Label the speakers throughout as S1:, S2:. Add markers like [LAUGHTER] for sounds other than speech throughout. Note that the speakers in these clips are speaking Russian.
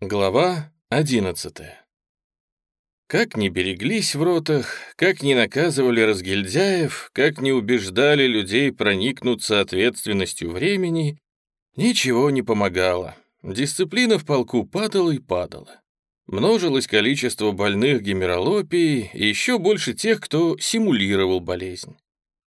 S1: Глава одиннадцатая. Как не береглись в ротах, как не наказывали разгильдяев, как не убеждали людей проникнуться ответственностью времени, ничего не помогало. Дисциплина в полку падала и падала. Множилось количество больных гемералопией и еще больше тех, кто симулировал болезнь.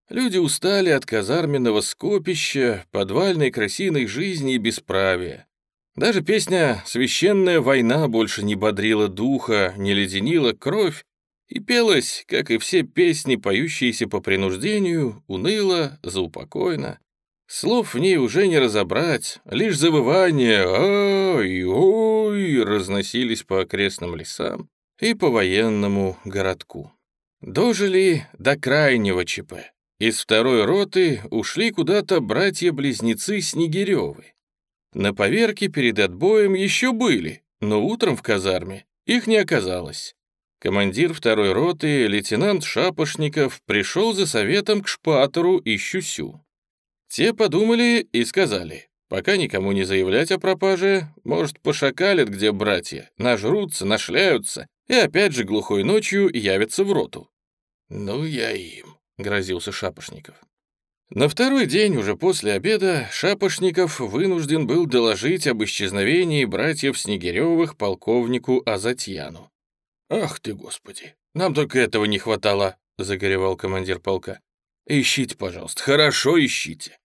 S1: Люди устали от казарменного скопища, подвальной крысиной жизни и бесправия. Даже песня «Священная война» больше не бодрила духа, не леденила кровь и пелась, как и все песни, поющиеся по принуждению, уныло, заупокойно. Слов в ней уже не разобрать, лишь завывания «Ай-ой» разносились по окрестным лесам и по военному городку. Дожили до крайнего ЧП. Из второй роты ушли куда-то братья-близнецы Снегиревы. На поверке перед отбоем еще были, но утром в казарме их не оказалось. Командир второй роты, лейтенант Шапошников, пришел за советом к Шпатору и Щусю. Те подумали и сказали, пока никому не заявлять о пропаже, может, пошакалят, где братья, нажрутся, нашляются и опять же глухой ночью явятся в роту. «Ну я им», — грозился Шапошников. На второй день, уже после обеда, Шапошников вынужден был доложить об исчезновении братьев Снегиревых полковнику Азатьяну. «Ах ты, Господи! Нам только этого не хватало!» — загоревал командир полка. «Ищите, пожалуйста, хорошо ищите!»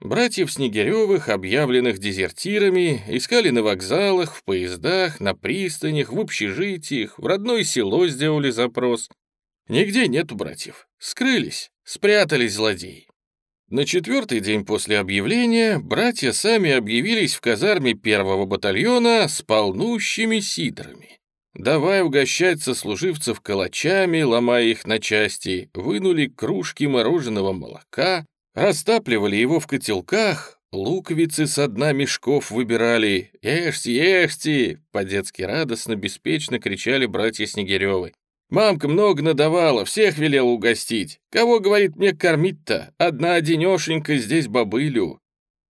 S1: Братьев Снегиревых, объявленных дезертирами, искали на вокзалах, в поездах, на пристанях, в общежитиях, в родное село сделали запрос. Нигде нету братьев. Скрылись, спрятались злодеи. На четвертый день после объявления братья сами объявились в казарме первого батальона с полнущими сидрами. Давай угощать сослуживцев калачами, ломая их на части, вынули кружки мороженого молока, растапливали его в котелках, луковицы со дна мешков выбирали. «Ешьте, ешьте!» — по-детски радостно, беспечно кричали братья Снегиревы. Мамка много надавала, всех велела угостить. Кого, говорит, мне кормить-то? Одна одинешенька здесь бобылю.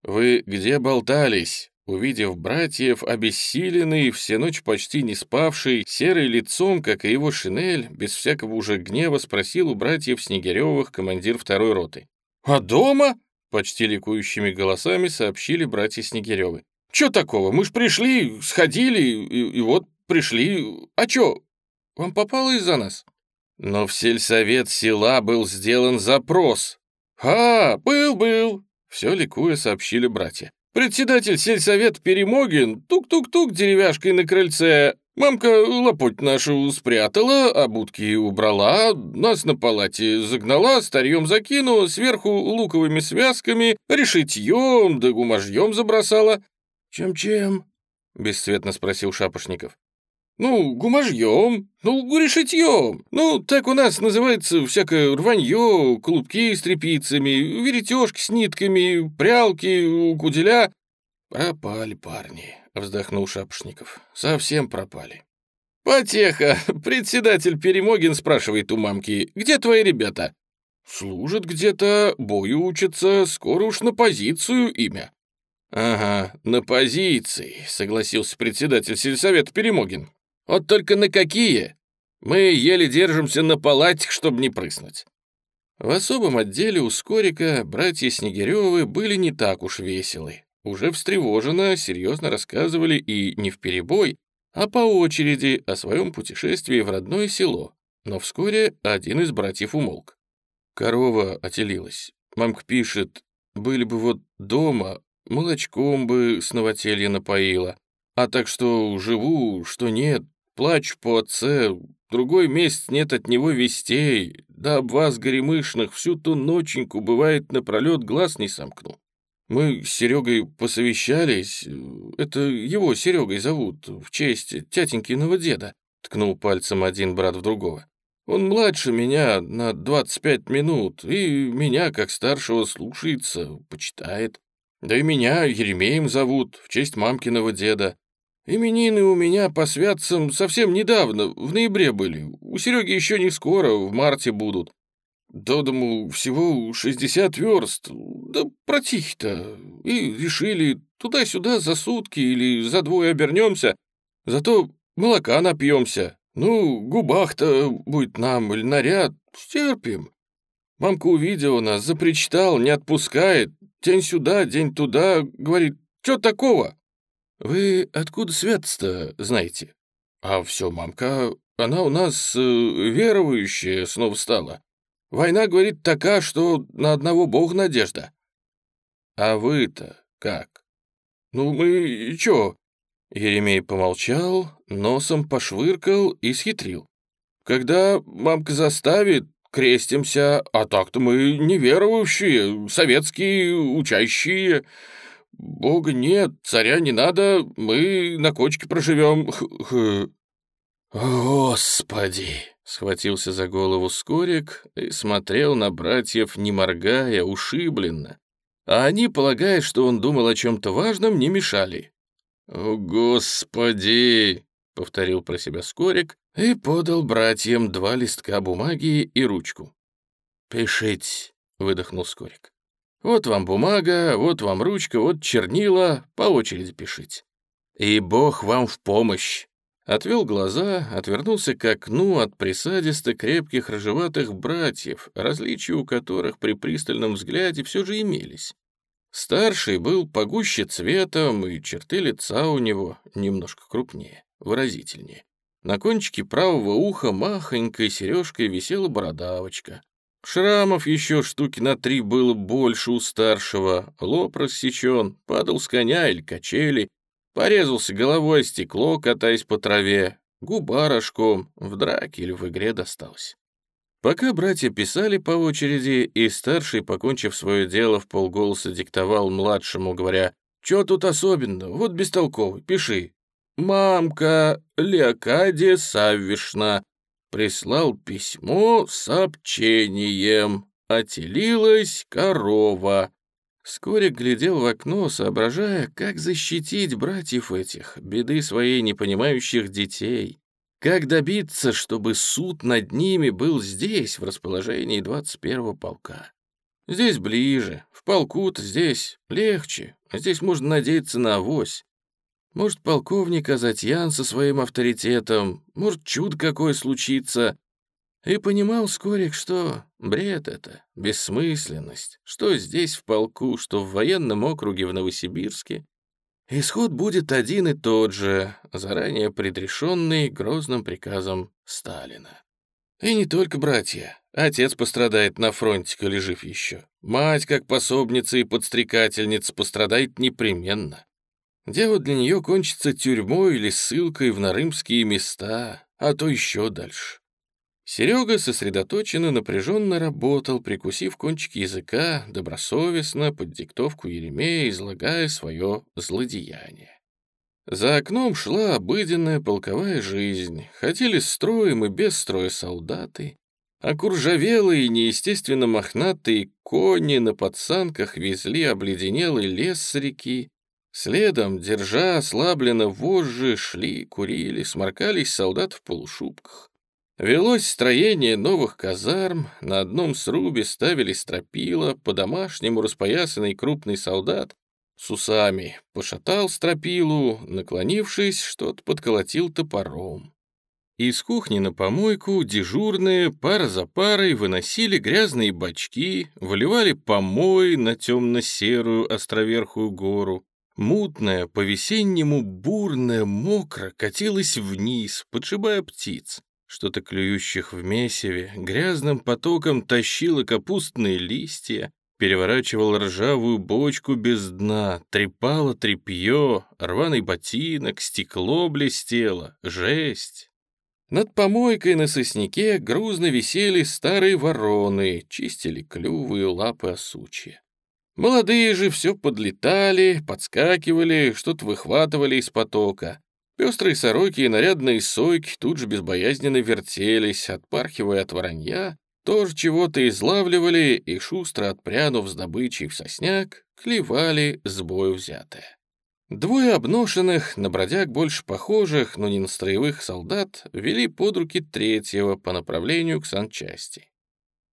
S1: Вы где болтались? Увидев братьев, обессиленный, все ночь почти не спавший, серый лицом, как и его шинель, без всякого уже гнева спросил у братьев Снегиревых командир второй роты. «А дома?» — почти ликующими голосами сообщили братья Снегиревы. «Чё такого? Мы ж пришли, сходили, и, и вот пришли. А чё, вам попало из-за нас?» Но в сельсовет села был сделан запрос. «А, был-был!» — все ликуя сообщили братья. «Председатель сельсовет Перемогин тук-тук-тук деревяшкой на крыльце. Мамка лопоть нашу спрятала, а будки убрала, нас на палате загнала, старьем закинула, сверху луковыми связками, решитьем да гумажьем забросала». «Чем-чем?» — бесцветно спросил Шапошников. Ну, гумажьем, ну, решетьем. Ну, так у нас называется всякое рванье, клубки с тряпицами, веретежки с нитками, прялки, куделя. Пропали парни, вздохнул Шапошников. Совсем пропали. Потеха, [LAUGHS] председатель Перемогин спрашивает у мамки, где твои ребята? Служат где-то, бою учатся, скоро уж на позицию имя. «Ага, на позиции», — согласился председатель сельсовета Перемогин. Вот только на какие? Мы еле держимся на палатях, чтобы не прыснуть. В особом отделе у Скорика братья Снегиревы были не так уж веселы. Уже встревоженно, серьезно рассказывали и не вперебой, а по очереди о своем путешествии в родное село. Но вскоре один из братьев умолк. Корова отелилась. Мамка пишет, были бы вот дома, молочком бы с новотелья напоила. А так что живу, что нет, Плачу по отце, другой месяц нет от него вестей, да об вас, горемышных, всю ту ноченьку, бывает, напролет глаз не сомкну. Мы с Серегой посовещались, это его Серегой зовут, в честь тятенькиного деда, ткнул пальцем один брат в другого. Он младше меня на 25 минут, и меня, как старшего, слушается, почитает. Да и меня Еремеем зовут, в честь мамкиного деда. Именины у меня по святцам совсем недавно, в ноябре были. У Сереги еще не скоро, в марте будут. До дому всего 60 верст, да протихи-то. И решили, туда-сюда за сутки или за двое обернемся. Зато молока напьемся. Ну, губах-то будет нам или наряд, стерпим. Мамка увидела нас, запричитал, не отпускает. День сюда, день туда, говорит, что такого? Вы откуда свет-то знаете? А все, мамка, она у нас э, верующая снова стала. Война, говорит, такая, что на одного бога надежда. А вы-то как? Ну, мы чё? Еремей помолчал, носом пошвыркал и схитрил. Когда мамка заставит, крестимся, а так-то мы неверующие, советские, учащие. Бога нет, царя не надо, мы на кочке проживем. Господи! Схватился за голову Скорик и смотрел на братьев, не моргая, ушибленно. А они, полагая, что он думал о чем-то важном, не мешали. «О, Господи!» — повторил про себя Скорик и подал братьям два листка бумаги и ручку. «Пишите», — выдохнул Скорик. «Вот вам бумага, вот вам ручка, вот чернила, по очереди пишите. И Бог вам в помощь». Отвел глаза, отвернулся к окну от присадисто крепких рыжеватых братьев, различия у которых при пристальном взгляде все же имелись. Старший был погуще цветом, и черты лица у него немножко крупнее, выразительнее. На кончике правого уха махонькой сережкой висела бородавочка. Шрамов еще штуки на три было больше у старшего, лоб рассечен, падал с коня или качели, порезался головой стекло, катаясь по траве, губа рожком, в драке или в игре досталось. Пока братья писали по очереди, и старший, покончив свое дело, в полголоса диктовал младшему, говоря, «Чё тут особенного? Вот бестолковый, пиши, «Мамка Леокадия Саввишна прислал письмо с сообщением. Отелилась корова». Вскоре глядел в окно, соображая, как защитить братьев этих, беды своей непонимающих детей. Как добиться, чтобы суд над ними был здесь, в расположении 21-го полка? Здесь ближе, в полку-то здесь легче, а здесь можно надеяться на авось. Может, полковник Азатьян со своим авторитетом, может, чудо какое случится. И понимал Скорик, что бред это, бессмысленность, что здесь в полку, что в военном округе в Новосибирске. Исход будет один и тот же, заранее предрешенный грозным приказом Сталина. И не только братья. Отец пострадает на фронте, коли жив еще. Мать, как пособница и подстрекательница, пострадает непременно. Дело для нее кончится тюрьмой или ссылкой в нарымские места, а то еще дальше. Серега сосредоточенно напряженно работал, прикусив кончик языка, добросовестно, под диктовку Еремея, излагая свое злодеяние. За окном шла обыденная полковая жизнь. Ходили строем и без строя солдаты. Окуржавелые и неестественно мохнатые кони на подсанках везли обледенелый лес с реки, Следом, держа ослабленно вожжи, шли, курили, сморкались солдат в полушубках. Велось строение новых казарм, на одном срубе ставили стропила, по-домашнему распоясанный крупный солдат с усами пошатал стропилу, наклонившись, что-то подколотил топором. Из кухни на помойку дежурные пара за парой выносили грязные бачки, выливали помой на темно-серую островерхую гору, Мутная, по-весеннему бурная, мокро катилась вниз, подшибая птиц. Что-то клюющих в месиве, грязным потоком тащило капустные листья, переворачивал ржавую бочку без дна, трепало тряпье, рваный ботинок, стекло блестело, жесть. Над помойкой на сосняке грузно висели старые вороны, чистили клювы и лапы осучья. Молодые же все подлетали, подскакивали, что-то выхватывали из потока. Пестрые сороки и нарядные сойки тут же безбоязненно вертелись, отпархивая от воронья, тоже чего-то излавливали и, шустро отпрянув с добычей в сосняк, клевали с бою взятое. Двое обношенных, на бродяг больше похожих, но не на строевых солдат, вели под руки третьего по направлению к санчасти.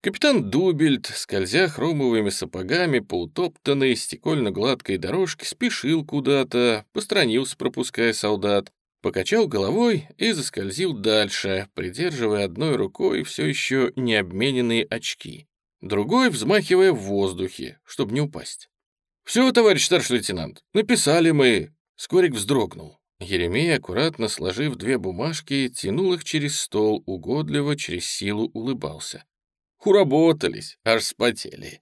S1: Капитан Дубельт, скользя хромовыми сапогами по утоптанной стекольно-гладкой дорожке, спешил куда-то, постранился, пропуская солдат, покачал головой и заскользил дальше, придерживая одной рукой все еще не обмененные очки, другой взмахивая в воздухе, чтобы не упасть. «Все, товарищ старший лейтенант, написали мы!» Скорик вздрогнул. Еремей, аккуратно сложив две бумажки, тянул их через стол, угодливо, через силу улыбался. Уработались, аж спотели.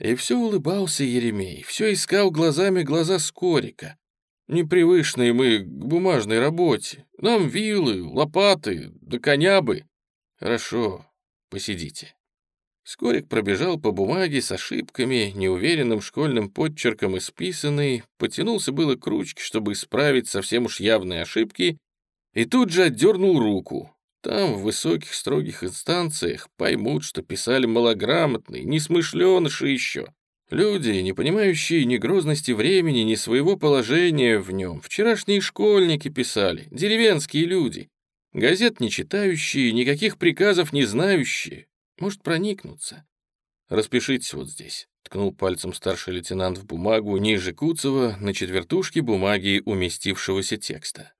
S1: И все улыбался Еремей, все искал глазами глаза Скорика. Непривычные мы к бумажной работе. Нам вилы, лопаты, да коня бы. Хорошо, посидите. Скорик пробежал по бумаге с ошибками, неуверенным школьным подчерком исписанный, потянулся было к ручке, чтобы исправить совсем уж явные ошибки, и тут же отдернул руку. Там, в высоких строгих инстанциях, поймут, что писали малограмотные, несмышленыши еще. Люди, не понимающие ни грозности времени, ни своего положения в нем. Вчерашние школьники писали, деревенские люди. Газет не читающие, никаких приказов не знающие. Может, проникнуться. Распишитесь вот здесь. Ткнул пальцем старший лейтенант в бумагу ниже Куцева на четвертушке бумаги уместившегося текста.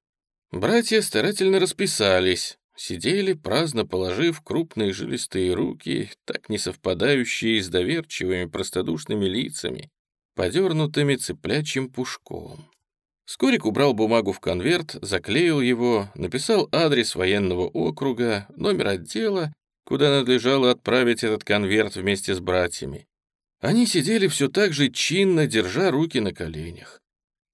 S1: Братья старательно расписались, сидели, праздно положив крупные жилистые руки, так не совпадающие с доверчивыми простодушными лицами, подернутыми цыплячьим пушком. Скорик убрал бумагу в конверт, заклеил его, написал адрес военного округа, номер отдела куда надлежало отправить этот конверт вместе с братьями. Они сидели все так же чинно, держа руки на коленях.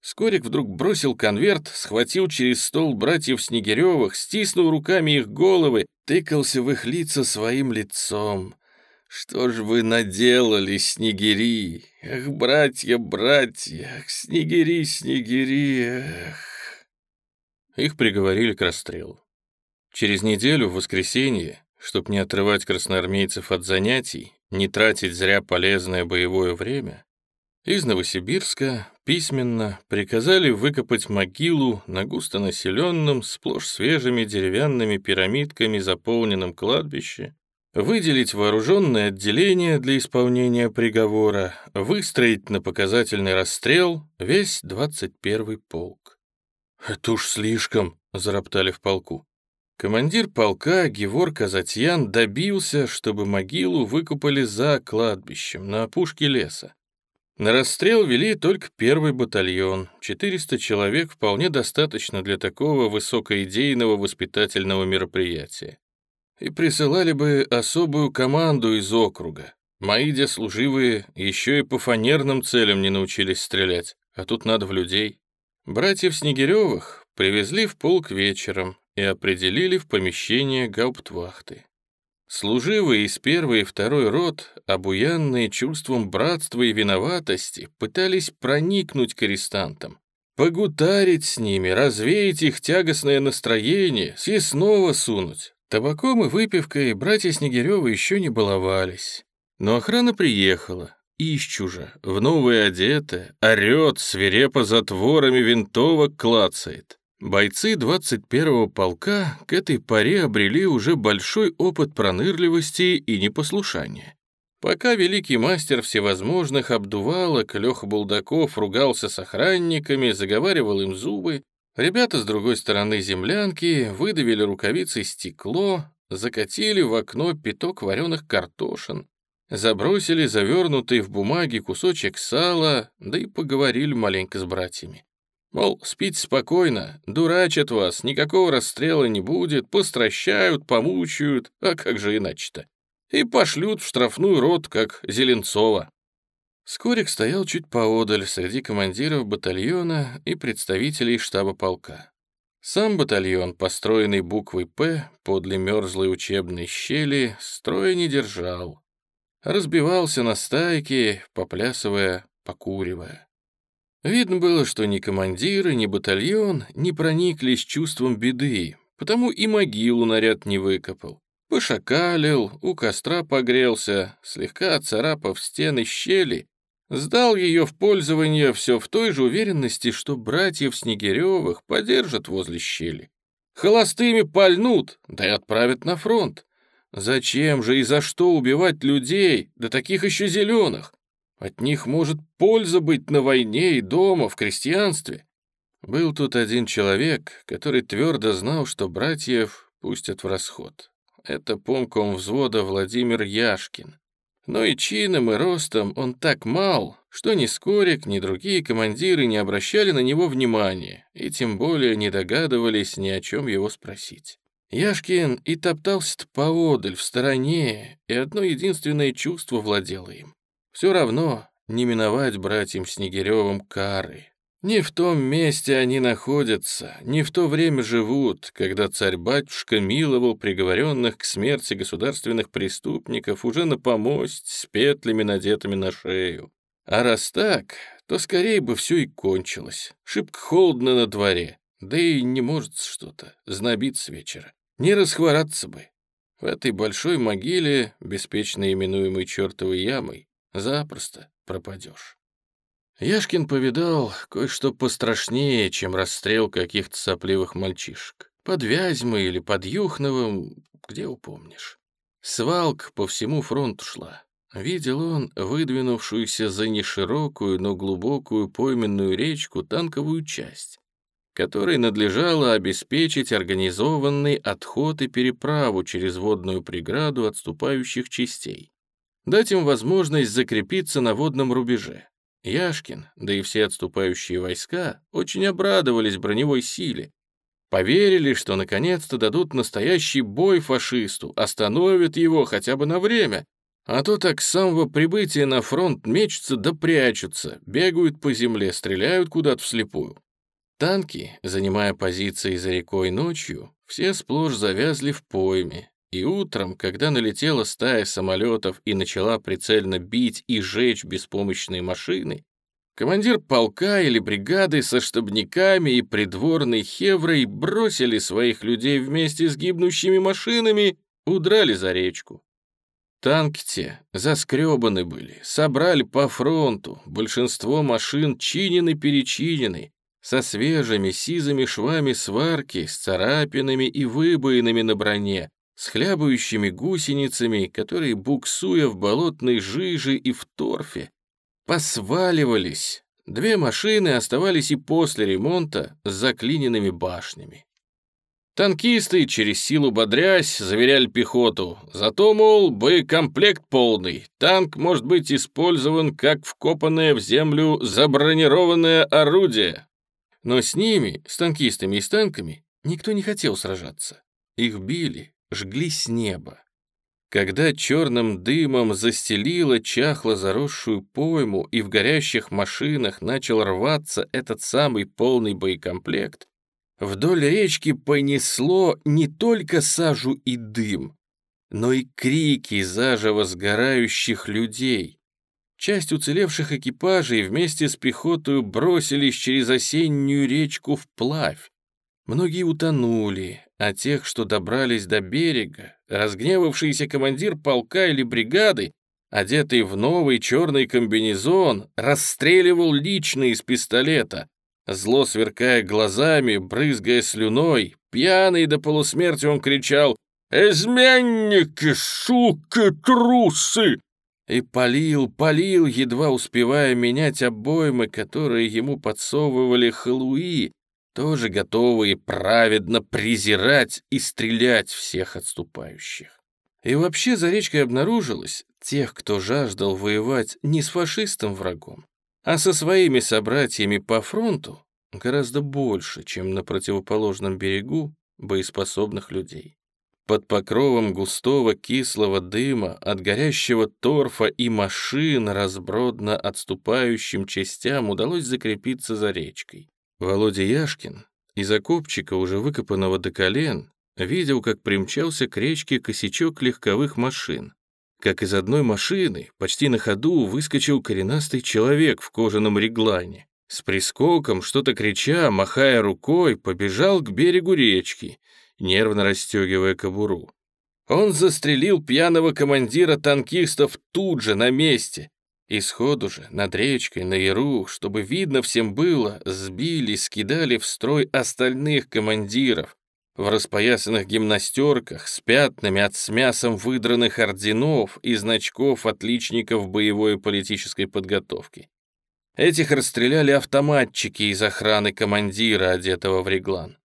S1: Скорик вдруг бросил конверт, схватил через стол братьев Снегиревых, стиснул руками их головы, тыкался в их лица своим лицом. «Что ж вы наделали, снегири? Эх, братья, братья, снегири, снегири, эх!» Их приговорили к расстрелу. Через неделю, в воскресенье, Чтоб не отрывать красноармейцев от занятий, не тратить зря полезное боевое время, из Новосибирска письменно приказали выкопать могилу на густонаселенном, сплошь свежими деревянными пирамидками заполненном кладбище, выделить вооруженное отделение для исполнения приговора, выстроить на показательный расстрел весь 21-й полк. «Это уж слишком», — зароптали в полку. Командир полка Гевор Казатьян добился, чтобы могилу выкопали за кладбищем, на опушке леса. На расстрел вели только первый батальон. 400 человек вполне достаточно для такого высокоидейного воспитательного мероприятия. И присылали бы особую команду из округа. Мои служивые еще и по фанерным целям не научились стрелять, а тут надо в людей. Братьев Снегиревых привезли в полк вечером, и определили в помещение гауптвахты. Служивые из первой и второй рот, обуянные чувством братства и виноватости, пытались проникнуть к арестантам, погутарить с ними, развеять их тягостное настроение, снова сунуть. Табаком и выпивкой братья Снегирёвы еще не баловались. Но охрана приехала, ищужа, в новые одеты, орёт, свирепо затворами винтовок клацает. Бойцы 21-го полка к этой поре обрели уже большой опыт пронырливости и непослушания. Пока великий мастер всевозможных обдувалок Леха Булдаков ругался с охранниками, заговаривал им зубы, ребята с другой стороны землянки выдавили рукавицей стекло, закатили в окно пяток вареных картошин, забросили завернутый в бумаги кусочек сала, да и поговорили маленько с братьями. Мол, спите спокойно, дурачат вас, никакого расстрела не будет, постращают, помучают, а как же иначе-то? И пошлют в штрафную рот, как Зеленцова. Скорик стоял чуть поодаль среди командиров батальона и представителей штаба полка. Сам батальон, построенный буквой «П» подле мерзлой учебной щели, строя не держал. Разбивался на стайки, поплясывая, покуривая. Видно было, что ни командиры, ни батальон не прониклись чувством беды, потому и могилу наряд не выкопал. Пошакалил, у костра погрелся, слегка царапав стены щели, сдал ее в пользование все в той же уверенности, что братьев Снегиревых подержат возле щели. Холостыми пальнут, да и отправят на фронт. Зачем же и за что убивать людей, да таких еще зеленых? От них может польза быть на войне и дома, в крестьянстве. Был тут один человек, который твердо знал, что братьев пустят в расход. Это помком взвода Владимир Яшкин. Но и чином, и ростом он так мал, что ни Скорик, ни другие командиры не обращали на него внимания и тем более не догадывались ни о чем его спросить. Яшкин и топтался-то поодаль, в стороне, и одно единственное чувство владело им. Все равно не миновать братьям Снегиревым кары. Не в том месте они находятся, не в то время живут, когда царь-батюшка миловал приговоренных к смерти государственных преступников уже на помость с петлями, надетыми на шею. А раз так, то скорее бы все и кончилось. Шибко холодно на дворе, да и не может что-то, знобит с вечера. Не расхвораться бы. В этой большой могиле, беспечно именуемой чертовой ямой, запросто пропадешь. Яшкин повидал кое-что пострашнее, чем расстрел каких-то сопливых мальчишек. Под Вязьмой или под Юхновым, где упомнишь. Свалка по всему фронту шла. Видел он выдвинувшуюся за неширокую, но глубокую пойменную речку танковую часть, которой надлежало обеспечить организованный отход и переправу через водную преграду отступающих частей, дать им возможность закрепиться на водном рубеже. Яшкин, да и все отступающие войска очень обрадовались броневой силе, поверили, что наконец-то дадут настоящий бой фашисту, остановят его хотя бы на время, а то так с самого прибытия на фронт мечутся да прячутся, бегают по земле, стреляют куда-то вслепую. Танки, занимая позиции за рекой ночью, все сплошь завязли в пойме, и утром, когда налетела стая самолетов и начала прицельно бить и жечь беспомощные машины, командир полка или бригады со штабниками и придворной хеврой бросили своих людей вместе с гибнущими машинами, удрали за речку. Танки те заскребаны были, собрали по фронту, большинство машин чинены-перечинены, со свежими сизыми швами сварки, с царапинами и выбоинами на броне, с хлябающими гусеницами, которые, буксуя в болотной жиже и в торфе, посваливались. Две машины оставались и после ремонта с заклиненными башнями. Танкисты, через силу бодрясь, заверяли пехоту. Зато, мол, боекомплект полный. Танк может быть использован как вкопанное в землю забронированное орудие. Но с ними, с танкистами и с танками, никто не хотел сражаться. Их били, жгли с неба. Когда черным дымом застелило чахло заросшую пойму и в горящих машинах начал рваться этот самый полный боекомплект, вдоль речки понесло не только сажу и дым, но и крики заживо сгорающих людей. Часть уцелевших экипажей вместе с пехотой бросились через осеннюю речку вплавь. Многие утонули, а тех, что добрались до берега, разгневавшийся командир полка или бригады, одетый в новый черный комбинезон, расстреливал лично из пистолета, зло сверкая глазами, брызгая слюной, пьяный до полусмерти он кричал «Изменники, суки, трусы!» и полил, полил, едва успевая менять обоймы, которые ему подсовывали халуи, тоже готовые праведно презирать и стрелять всех отступающих. И вообще за речкой обнаружилось тех, кто жаждал воевать не с фашистом врагом, а со своими собратьями по фронту, гораздо больше, чем на противоположном берегу боеспособных людей. Под покровом густого кислого дыма от горящего торфа и машин разбродно отступающим частям удалось закрепиться за речкой. Володя Яшкин из окопчика, уже выкопанного до колен, видел, как примчался к речке косячок легковых машин. Как из одной машины, почти на ходу, выскочил коренастый человек в кожаном реглане. С прискоком, что-то крича, махая рукой, побежал к берегу речки, нервно расстегивая кобуру. Он застрелил пьяного командира танкистов тут же, на месте, и сходу же, над речкой, на яру, чтобы видно всем было, сбили, скидали в строй остальных командиров в распоясанных гимнастерках с пятнами от с мясом выдранных орденов и значков отличников боевой и политической подготовки. Этих расстреляли автоматчики из охраны командира, одетого в реглан.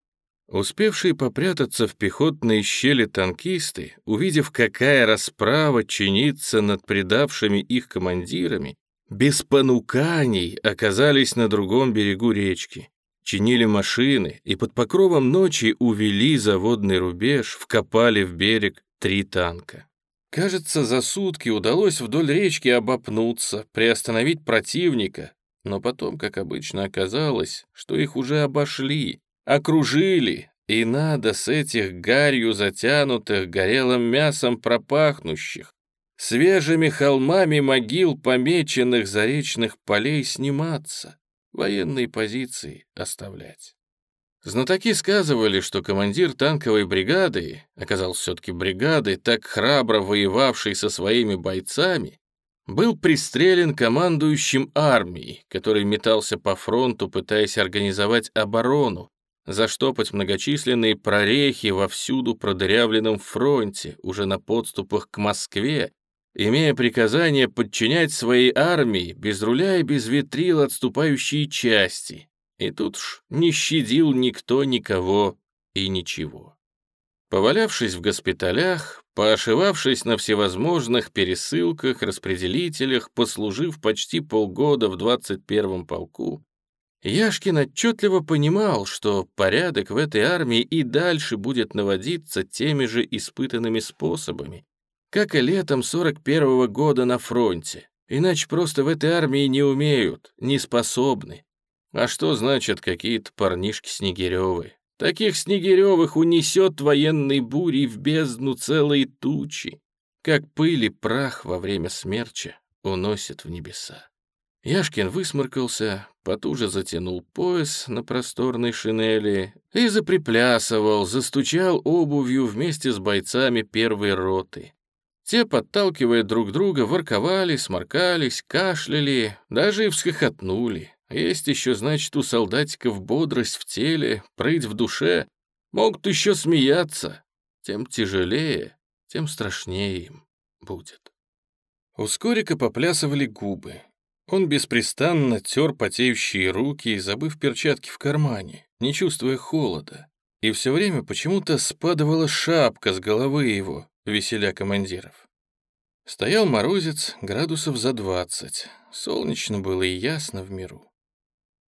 S1: Успевшие попрятаться в пехотные щели танкисты, увидев, какая расправа чинится над предавшими их командирами, без понуканий оказались на другом берегу речки, чинили машины и под покровом ночи увели заводный рубеж, вкопали в берег три танка. Кажется, за сутки удалось вдоль речки обопнуться, приостановить противника, но потом, как обычно, оказалось, что их уже обошли, окружили, и надо с этих гарью затянутых горелым мясом пропахнущих, свежими холмами могил помеченных заречных полей сниматься, военные позиции оставлять. Знатоки сказывали, что командир танковой бригады, оказался все-таки бригадой, так храбро воевавший со своими бойцами, был пристрелен командующим армией, который метался по фронту, пытаясь организовать оборону, заштопать многочисленные прорехи во всюду продырявленном фронте, уже на подступах к Москве, имея приказание подчинять своей армии без руля и без ветрил отступающие части. И тут ж не щадил никто никого и ничего. Повалявшись в госпиталях, поошивавшись на всевозможных пересылках, распределителях, послужив почти полгода в 21-м полку, Яшкин отчетливо понимал, что порядок в этой армии и дальше будет наводиться теми же испытанными способами, как и летом 41-го года на фронте. Иначе просто в этой армии не умеют, не способны. А что значит какие-то парнишки Снегирёвы? Таких Снегирёвых унесет военной бурей в бездну целые тучи, как пыль и прах во время смерча уносит в небеса. Яшкин высморкался, потуже затянул пояс на просторной шинели и заприплясывал, застучал обувью вместе с бойцами первой роты. Те, подталкивая друг друга, ворковали, сморкались, кашляли, даже и всхохотнули. Есть еще, значит, у солдатиков бодрость в теле, прыть в душе. Могут еще смеяться. Тем тяжелее, тем страшнее им будет. У Скорика поплясывали губы. Он беспрестанно тер потеющие руки, забыв перчатки в кармане, не чувствуя холода. И все время почему-то спадывала шапка с головы его, веселя командиров. Стоял морозец градусов за двадцать. Солнечно было и ясно в миру.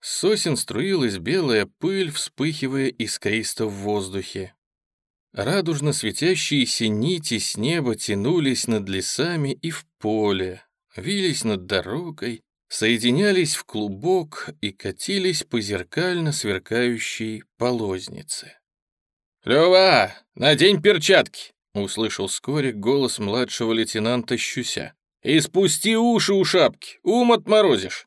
S1: С сосен струилась белая пыль, вспыхивая искристо в воздухе. Радужно светящиеся нити с неба тянулись над лесами и в поле, вились над дорогой, соединялись в клубок и катились по зеркально сверкающей полознице. «Лёва, надень перчатки!» — услышал вскоре голос младшего лейтенанта Щуся. «И спусти уши у шапки, ум отморозишь!»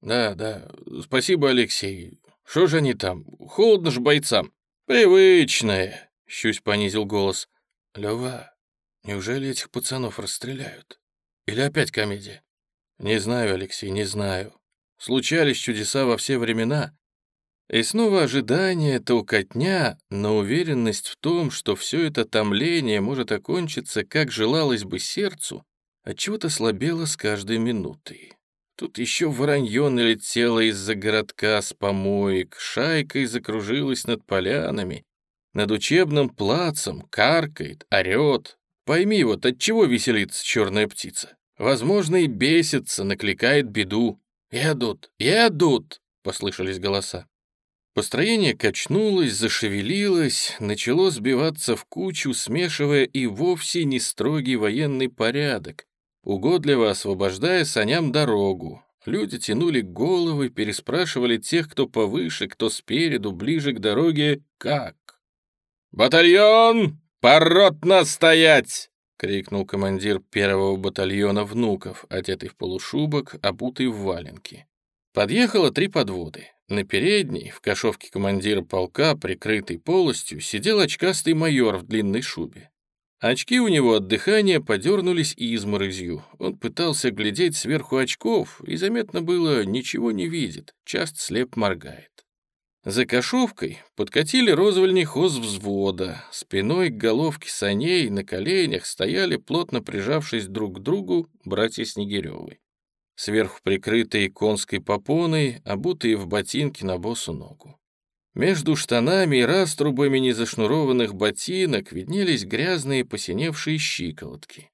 S1: «Да, да, спасибо, Алексей. Что же они там? Холодно ж бойцам». «Привычное», — Щусь понизил голос. «Лёва, неужели этих пацанов расстреляют? Или опять комедия?» «Не знаю, Алексей, не знаю. Случались чудеса во все времена». И снова ожидание, толкотня, но уверенность в том, что все это томление может окончиться, как желалось бы сердцу, отчего-то слабело с каждой минутой. Тут еще воронье налетело из-за городка с помоек, шайкой закружилась над полянами, над учебным плацем, каркает, орет. Пойми вот, от чего веселится черная птица? Возможно, и бесится, накликает беду. «Едут! Едут!» — послышались голоса. Построение качнулось, зашевелилось, начало сбиваться в кучу, смешивая и вовсе не строгий военный порядок, угодливо освобождая саням дорогу. Люди тянули головы, переспрашивали тех, кто повыше, кто спереду, ближе к дороге, как. «Батальон! Поротно стоять!» — крикнул командир первого батальона внуков, одетый в полушубок, обутый в валенки. Подъехало три подводы. На передней, в кошовке командира полка, прикрытый полостью, сидел очкастый майор в длинной шубе. Очки у него от дыхания подернулись изморозью. Он пытался глядеть сверху очков, и заметно было, ничего не видит, часто слеп моргает. За кошовкой подкатили розвольни взвода, спиной к головке саней на коленях стояли, плотно прижавшись друг к другу, братья Снегиревы. сверху прикрытые конской попоной, обутые в ботинки на босу ногу. Между штанами и раструбами незашнурованных ботинок виднелись грязные посиневшие щиколотки.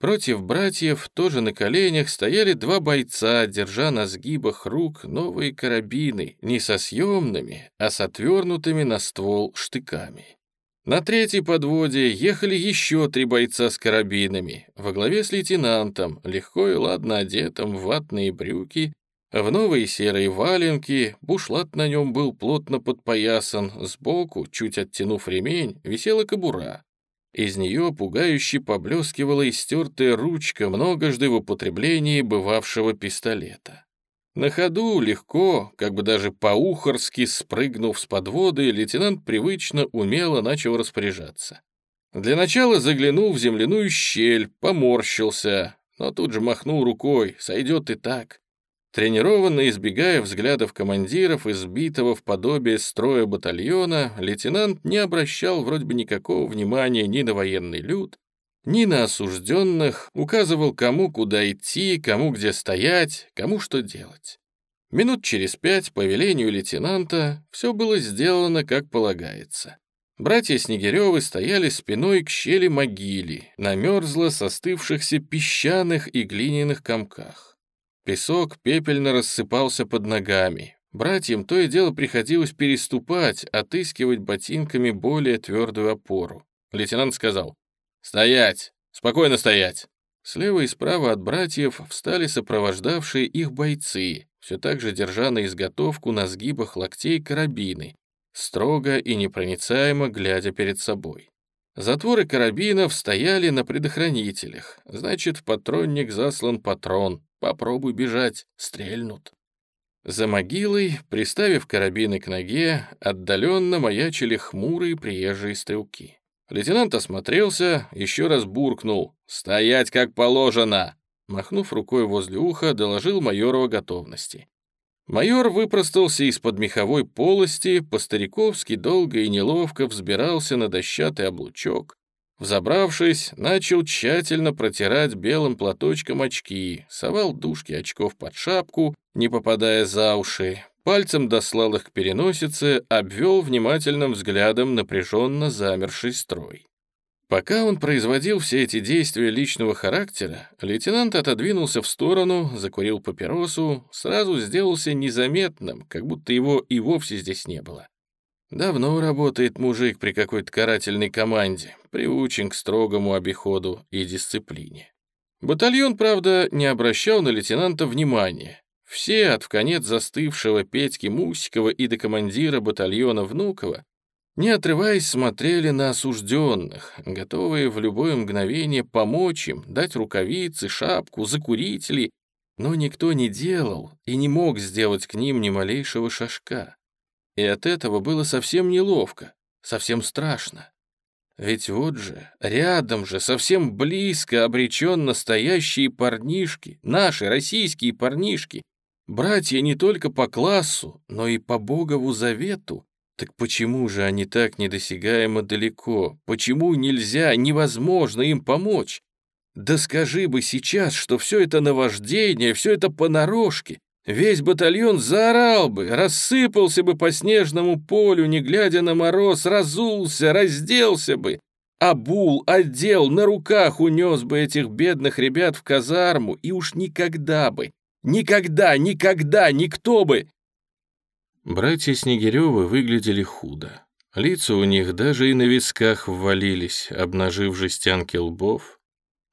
S1: Против братьев, тоже на коленях, стояли два бойца, держа на сгибах рук новые карабины, не со съемными, а с отвернутыми на ствол штыками. На третьей подводе ехали еще три бойца с карабинами, во главе с лейтенантом, легко и ладно одетым в ватные брюки в новые серые валенки, бушлат на нем был плотно подпоясан, сбоку, чуть оттянув ремень, висела кобура. Из нее пугающе поблескивала истертая ручка, многожды в употреблении бывавшего пистолета. На ходу, легко, как бы даже по-ухарски спрыгнув с подводы, лейтенант привычно умело начал распоряжаться. Для начала заглянул в земляную щель, поморщился, но тут же махнул рукой, сойдет и так. Тренированно избегая взглядов командиров, избитого в подобие строя батальона, лейтенант не обращал вроде бы никакого внимания ни на военный люд, ни на осужденных, указывал, кому куда идти, кому где стоять, кому что делать. Минут через пять, по велению лейтенанта, все было сделано, как полагается. Братья Снегиревы стояли спиной к щели могиле, на мерзло состывшихся песчаных и глиняных комках. Песок пепельно рассыпался под ногами. Братьям то и дело приходилось переступать, отыскивать ботинками более твердую опору. Лейтенант сказал «Стоять! Спокойно стоять!» Слева и справа от братьев встали сопровождавшие их бойцы, все так же держа на изготовку на сгибах локтей карабины, строго и непроницаемо глядя перед собой. Затворы карабинов стояли на предохранителях, значит, в патронник заслан патрон, Попробуй бежать, стрельнут. За могилой, приставив карабины к ноге, отдаленно маячили хмурые приезжие стрелки. Лейтенант осмотрелся, еще раз буркнул «Стоять как положено!» Махнув рукой возле уха, доложил майору о готовности. Майор выпростался из-под меховой полости, по-стариковски долго и неловко взбирался на дощатый облучок, Взобравшись, начал тщательно протирать белым платочком очки, совал дужки очков под шапку, не попадая за уши, пальцем дослал их к переносице, обвел внимательным взглядом напряженно замерший строй. Пока он производил все эти действия личного характера, лейтенант отодвинулся в сторону, закурил папиросу, сразу сделался незаметным, как будто его и вовсе здесь не было. Давно работает мужик при какой-то карательной команде, приучен к строгому обиходу и дисциплине. Батальон, правда, не обращал на лейтенанта внимания. Все, от вконец застывшего Петьки Мусикова и до командира батальона Внукова, не отрываясь, смотрели на осужденных, готовые в любое мгновение помочь им, дать рукавицы, шапку, закурители, но никто не делал и не мог сделать к ним ни малейшего шажка. И от этого было совсем неловко, совсем страшно. Ведь вот же, рядом же, совсем близко обречен настоящие парнишки, наши российские парнишки, братья не только по классу, но и по Богову завету. Так почему же они так недосягаемо далеко? Почему нельзя, невозможно им помочь? Да скажи бы сейчас, что все это наваждение, все это понарошке, Весь батальон заорал бы, рассыпался бы по снежному полю, не глядя на мороз, разулся, разделся бы. Обул, одел, на руках унес бы этих бедных ребят в казарму, и уж никогда бы, никогда, никогда, никто бы... Братья Снегиревы выглядели худо. Лица у них даже и на висках ввалились, обнажив жестянки лбов.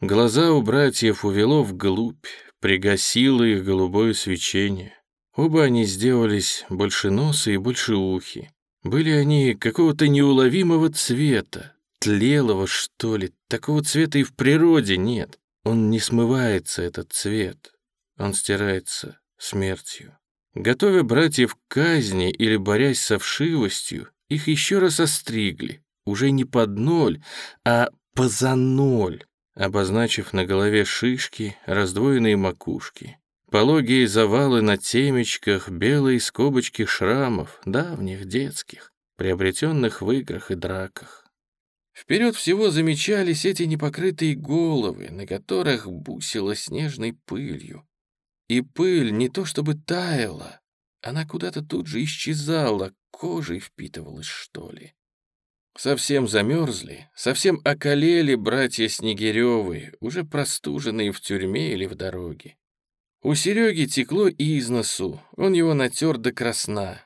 S1: Глаза у братьев увело вглубь, пригасило их голубое свечение. Оба они сделались больше носа и больше ухи. Были они какого-то неуловимого цвета, тлелого, что ли. Такого цвета и в природе нет. Он не смывается, этот цвет. Он стирается смертью. Готовя братьев к казни или борясь со вшивостью, их еще раз остригли, уже не под ноль, а поза ноль, обозначив на голове шишки, раздвоенные макушки. Пологие завалы на темечках, белые скобочки шрамов, давних, детских, приобретенных в играх и драках. Вперед всего замечались эти непокрытые головы, на которых бусило снежной пылью. и пыль не то чтобы таяла, она куда-то тут же исчезала, кожей впитывалась, что ли. Совсем замерзли, совсем околели братья Снегиревы, уже простуженные в тюрьме или в дороге. У Сереги текло и из носу, он его натер до красна.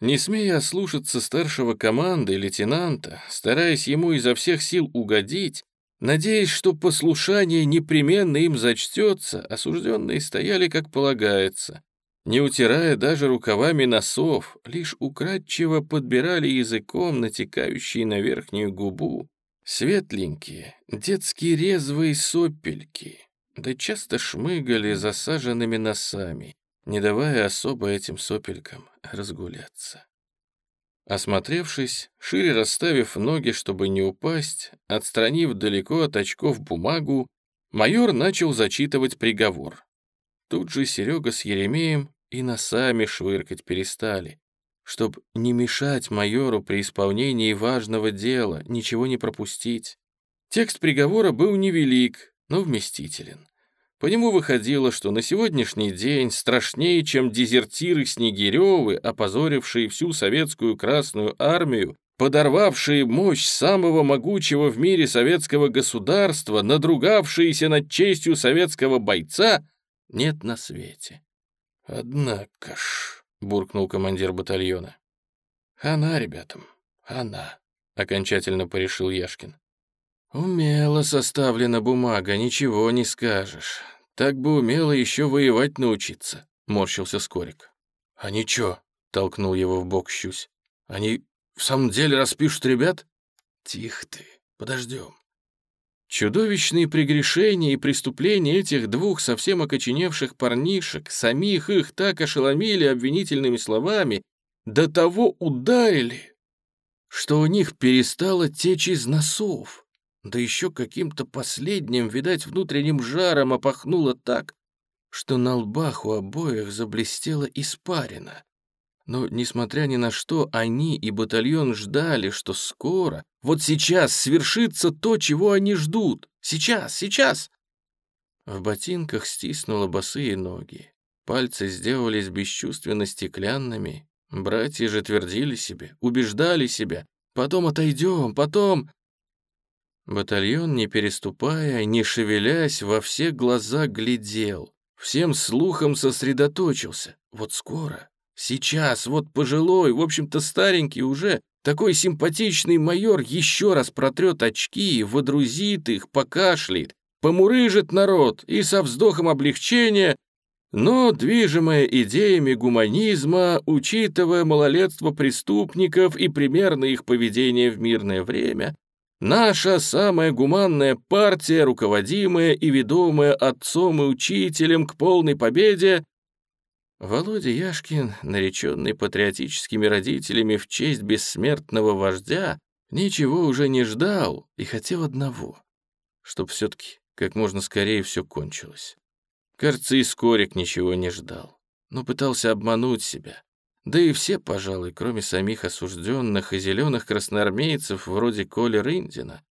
S1: Не смея ослушаться старшего команды, лейтенанта, стараясь ему изо всех сил угодить, надеясь, что послушание непременно им зачтется, осужденные стояли как полагается, не утирая даже рукавами носов, лишь украдчиво подбирали языком натекающие на верхнюю губу светленькие, детские резвые сопельки, да часто шмыгали засаженными носами, не давая особо этим сопелькам разгуляться. Осмотревшись, шире расставив ноги, чтобы не упасть, отстранив далеко от очков бумагу, майор начал зачитывать приговор. Тут же Серега с Еремеем и носами швыркать перестали, чтобы не мешать майору при исполнении важного дела, ничего не пропустить. Текст приговора был невелик, но вместителен. По нему выходило, что на сегодняшний день страшнее, чем дезертиры Снегиревы, опозорившие всю советскую Красную Армию, подорвавшие мощь самого могучего в мире советского государства, надругавшиеся над честью советского бойца, нет на свете. «Однако ж», — буркнул командир батальона. «Она, ребятам, она», — окончательно порешил Яшкин. «Умело составлена бумага, ничего не скажешь. Так бы умело еще воевать научиться», — морщился Скорик. «Они чё?» — толкнул его в бок Щусь. «Они в самом деле распишут ребят?» «Тихо ты, подождем. Чудовищные прегрешения и преступления этих двух совсем окоченевших парнишек, самих их так ошеломили обвинительными словами, до того ударили, что у них перестало течь из носов, да еще каким-то последним, видать, внутренним жаром опахнуло так, что на лбах у обоих заблестела испарина. Но, несмотря ни на что, они и батальон ждали, что скоро, вот сейчас свершится то, чего они ждут. Сейчас, сейчас. В ботинках стиснуло босые ноги. Пальцы сделались бесчувственно стеклянными. Братья же твердили себе, убеждали себя. Потом отойдем, потом... Батальон, не переступая, не шевелясь, во все глаза глядел. Всем слухом сосредоточился. Вот скоро, Сейчас вот пожилой, в общем-то старенький уже, такой симпатичный майор еще раз протрет очки, водрузит их, покашляет, помурыжит народ и со вздохом облегчения, но, движимая идеями гуманизма, учитывая малолетство преступников и примерно их поведение в мирное время, наша самая гуманная партия, руководимая и ведомая отцом и учителем к полной победе, Володя Яшкин, нареченный патриотическими родителями в честь бессмертного вождя, ничего уже не ждал и хотел одного, чтоб все-таки как можно скорее все кончилось. Кажется, и Скорик ничего не ждал, но пытался обмануть себя. Да и все, пожалуй, кроме самих осужденных и зеленых красноармейцев вроде Коли Рындина,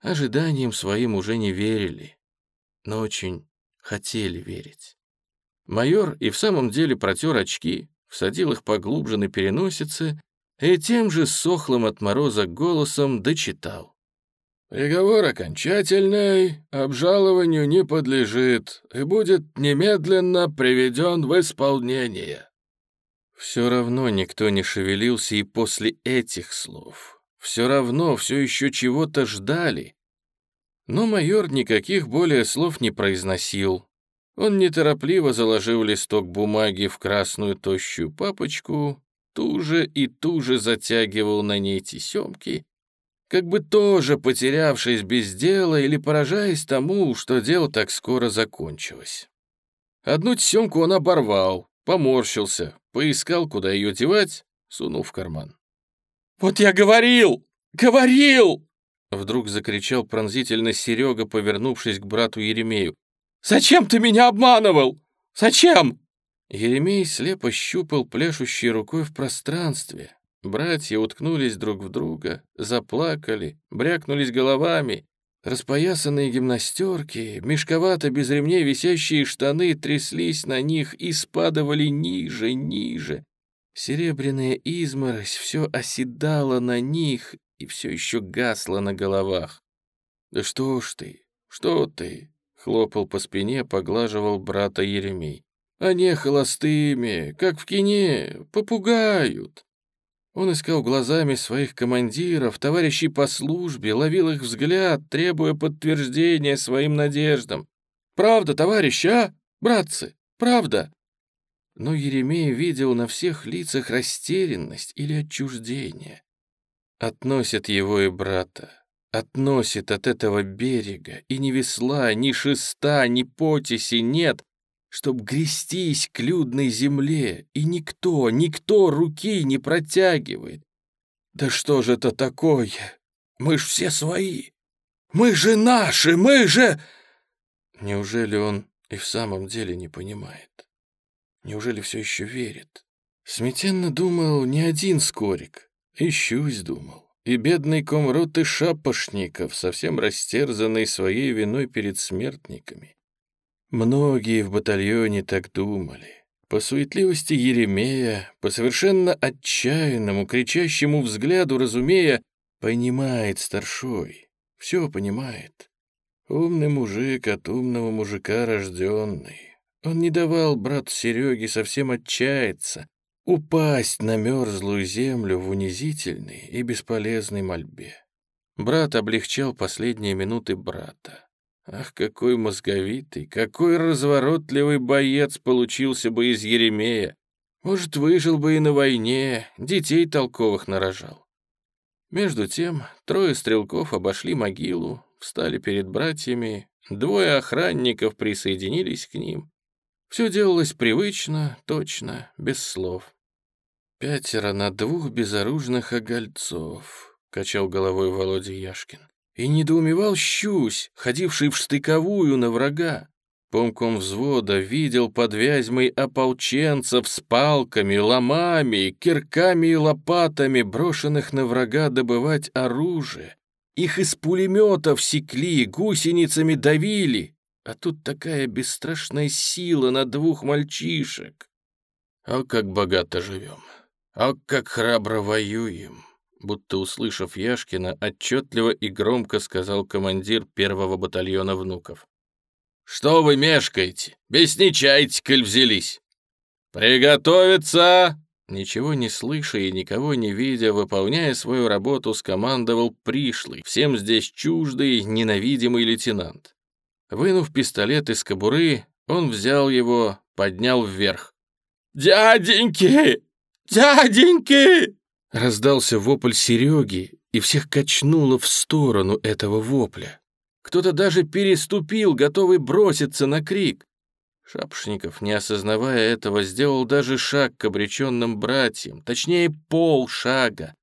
S1: ожиданиям своим уже не верили, но очень хотели верить. Майор и в самом деле протер очки, всадил их поглубже на переносице и тем же сохлым от мороза голосом дочитал. «Приговор окончательный, обжалованию не подлежит и будет немедленно приведен в исполнение». Все равно никто не шевелился и после этих слов. Все равно все еще чего-то ждали. Но майор никаких более слов не произносил, он неторопливо заложил листок бумаги в красную тощую папочку, туже и туже затягивал на ней тесемки, как бы тоже потерявшись без дела или поражаясь тому, что дело так скоро закончилось. Одну тесемку он оборвал, поморщился, поискал, куда ее девать, сунул в карман. «Вот я говорил! Говорил!» Вдруг закричал пронзительно Серега, повернувшись к брату Еремею. Зачем ты меня обманывал? Зачем?» Еремей слепо щупал пляшущей рукой в пространстве. Братья уткнулись друг в друга, заплакали, брякнулись головами. Распоясанные гимнастерки, мешковато без ремней висящие штаны тряслись на них и спадывали ниже, ниже. Серебряная изморозь все оседала на них и все еще гасла на головах. «Да что ж ты, что ты?» — хлопал по спине, поглаживал брата Еремей. «Они холостыми, как в кине, попугают». Он искал глазами своих командиров, товарищей по службе, ловил их взгляд, требуя подтверждения своим надеждам. «Правда, товарищи, а? Братцы, правда?» Но Еремей видел на всех лицах растерянность или отчуждение. Относят его и брата, относит от этого берега, и ни весла, ни шеста, ни потиси нет, чтоб грестись к людной земле, и никто, никто руки не протягивает. Да что же это такое? Мы ж все свои. Мы же наши, мы же... Неужели он и в самом деле не понимает? Неужели все еще верит? Сметенно думал не один скорик. Ищусь, думал. И бедный комрот и шапошников, совсем растерзанный своей виной перед смертниками. Многие в батальоне так думали. По суетливости Еремея, по совершенно отчаянному, кричащему взгляду, разумея, понимает старшой, все понимает. Умный мужик от умного мужика рожденный. Он не давал брату Сереге совсем отчаяться, упасть на мерзлую землю в унизительной и бесполезной мольбе. Брат облегчал последние минуты брата. Ах, какой мозговитый, какой разворотливый боец получился бы из Еремея. Может, выжил бы и на войне, детей толковых нарожал. Между тем, трое стрелков обошли могилу, встали перед братьями, двое охранников присоединились к ним. Все делалось привычно, точно, без слов. «Пятеро на двух безоружных огольцов», — качал головой Володя Яшкин. И недоумевал Щусь, ходивший в штыковую на врага. Помком взвода видел под Вязьмой ополченцев с палками, ломами, кирками и лопатами, брошенных на врага добывать оружие. Их из пулеметов секли, гусеницами давили. А тут такая бесстрашная сила на двух мальчишек. А как богато живем, а как храбро воюем будто услышав Яшкина, отчетливо и громко сказал командир первого батальона внуков. «Что вы мешкаете? Бесничайте, коль взялись!» «Приготовиться!» Ничего не слыша и никого не видя, выполняя свою работу, скомандовал пришлый, всем здесь чуждый, ненавидимый лейтенант. Вынув пистолет из кобуры, он взял его, поднял вверх. «Дяденьки! Дяденьки!» Раздался вопль Сереги, и всех качнуло в сторону этого вопля. Кто-то даже переступил, готовый броситься на крик. Шапшников, не осознавая этого, сделал даже шаг к обреченным братьям, точнее полшага.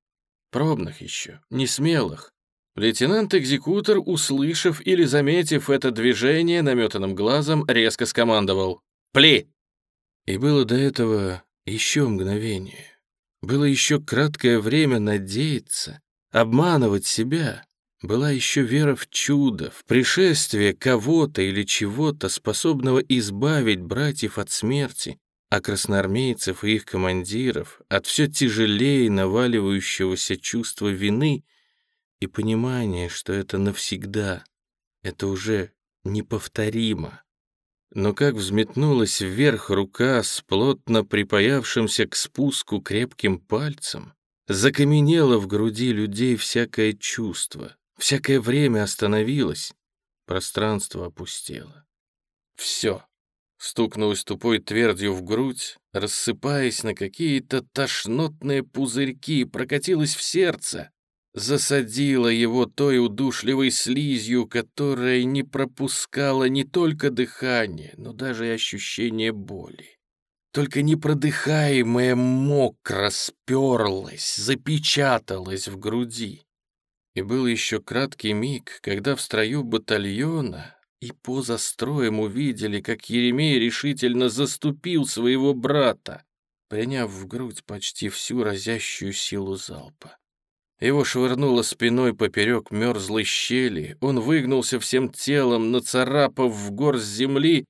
S1: Пробных еще, не смелых. Лейтенант-экзекутор, услышав или заметив это движение наметанным глазом, резко скомандовал «Пли!». И было до этого еще мгновение. Было еще краткое время надеяться, обманывать себя. Была еще вера в чудо, в пришествие кого-то или чего-то, способного избавить братьев от смерти, а красноармейцев и их командиров от все тяжелее наваливающегося чувства вины и понимания, что это навсегда, это уже неповторимо. Но как взметнулась вверх рука с плотно припаявшимся к спуску крепким пальцем, закаменело в груди людей всякое чувство, всякое время остановилось, пространство опустело. Все. Стукнулось тупой твердью в грудь, рассыпаясь на какие-то тошнотные пузырьки, прокатилось в сердце, засадила его той удушливой слизью, которая не пропускала не только дыхание, но даже и ощущение боли. Только непродыхаемая мокро сперлась, запечаталась в груди. И был еще краткий миг, когда в строю батальона и поза строем увидели, как Еремей решительно заступил своего брата, приняв в грудь почти всю разящую силу залпа. Его швырнуло спиной поперек мерзлой щели, он выгнулся всем телом, нацарапав в горсть земли,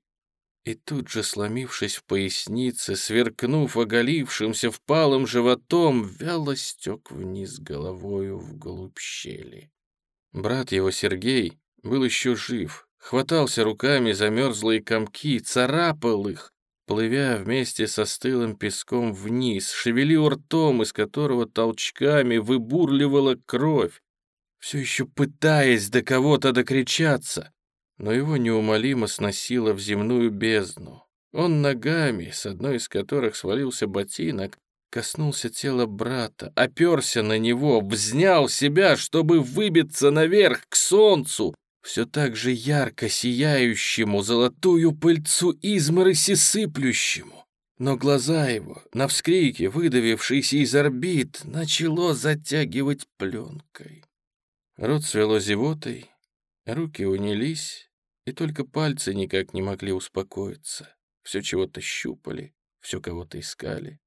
S1: и тут же, сломившись в пояснице, сверкнув оголившимся впалым животом, вяло стек вниз головою вглубь щели. Брат его Сергей был еще жив, хватался руками за мерзлые комки, царапал их, плывя вместе со стылым песком вниз, шевелил ртом, из которого толчками выбурливала кровь, все еще пытаясь до кого-то докричаться, но его неумолимо сносило в земную бездну. Он ногами, с одной из которых свалился ботинок, коснулся тела брата, оперся на него, взнял себя, чтобы выбиться наверх, к солнцу, все так же ярко сияющему, золотую пыльцу измороси сыплющему. Но глаза его, на вскрике, выдавившиеся из орбит, начало затягивать пленкой. Рот свело зевотой, руки унялись, и только пальцы никак не могли успокоиться. Все чего-то щупали, все кого-то искали.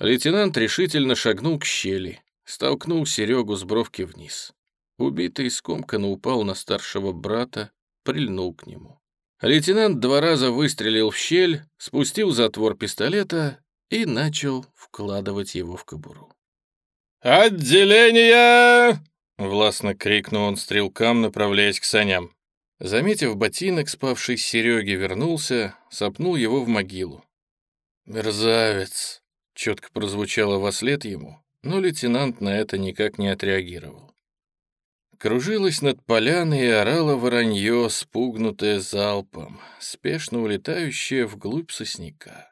S1: Лейтенант решительно шагнул к щели, столкнул Серегу с бровки вниз. Убитый скомканно упал на старшего брата, прильнул к нему. Лейтенант два раза выстрелил в щель, спустил затвор пистолета и начал вкладывать его в кобуру. «Отделение!» — властно крикнул он стрелкам, направляясь к саням. Заметив ботинок, спавший Сереги вернулся, сопнул его в могилу. «Мерзавец!» — четко прозвучало во след ему, но лейтенант на это никак не отреагировал. Кружилась над поляной и орала воронье, спугнутое залпом, спешно улетающее вглубь сосняка.